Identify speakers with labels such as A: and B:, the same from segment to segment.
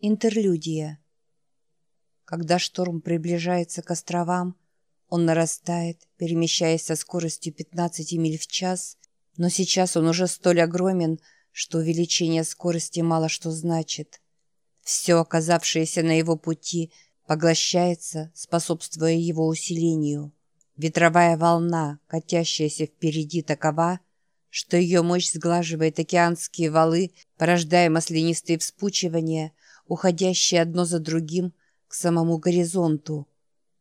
A: Интерлюдия. Когда шторм приближается к островам, он нарастает, перемещаясь со скоростью 15 миль в час, но сейчас он уже столь огромен, что увеличение скорости мало что значит. Все, оказавшееся на его пути, поглощается, способствуя его усилению. Ветровая волна, катящаяся впереди, такова, что ее мощь сглаживает океанские валы, порождая маслянистые вспучивания – уходящие одно за другим к самому горизонту.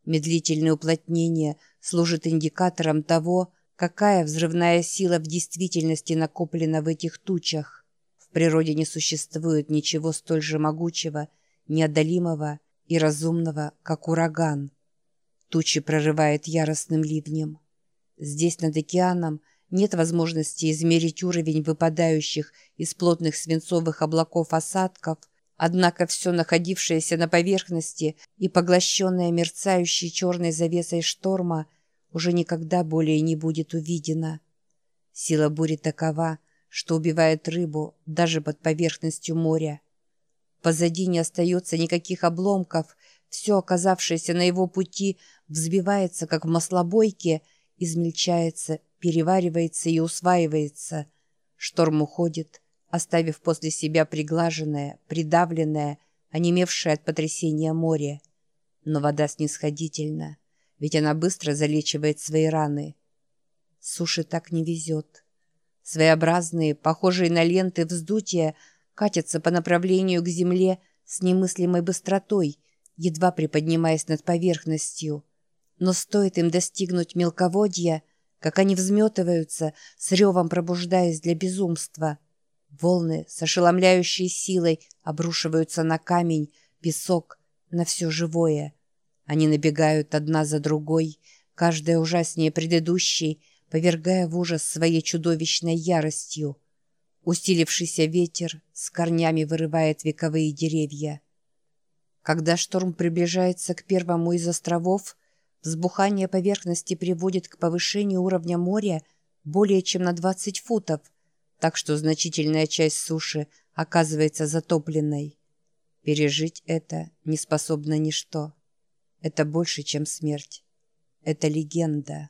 A: Медлительное уплотнение служит индикатором того, какая взрывная сила в действительности накоплена в этих тучах. В природе не существует ничего столь же могучего, неодолимого и разумного, как ураган. Тучи прорывает яростным ливнем. Здесь, над океаном, нет возможности измерить уровень выпадающих из плотных свинцовых облаков осадков – Однако все находившееся на поверхности и поглощенное мерцающей черной завесой шторма уже никогда более не будет увидено. Сила бури такова, что убивает рыбу даже под поверхностью моря. Позади не остается никаких обломков, все, оказавшееся на его пути, взбивается, как в маслобойке, измельчается, переваривается и усваивается. Шторм уходит — оставив после себя приглаженное, придавленное, онемевшее от потрясения море. Но вода снисходительна, ведь она быстро залечивает свои раны. Суши так не везет. Своеобразные, похожие на ленты вздутия, катятся по направлению к земле с немыслимой быстротой, едва приподнимаясь над поверхностью. Но стоит им достигнуть мелководья, как они взметываются, с ревом пробуждаясь для безумства — Волны с ошеломляющей силой обрушиваются на камень, песок, на все живое. Они набегают одна за другой, каждая ужаснее предыдущей, повергая в ужас своей чудовищной яростью. Усилившийся ветер с корнями вырывает вековые деревья. Когда шторм приближается к первому из островов, взбухание поверхности приводит к повышению уровня моря более чем на 20 футов – так что значительная часть суши оказывается затопленной. Пережить это не способно ничто. Это больше, чем смерть. Это легенда.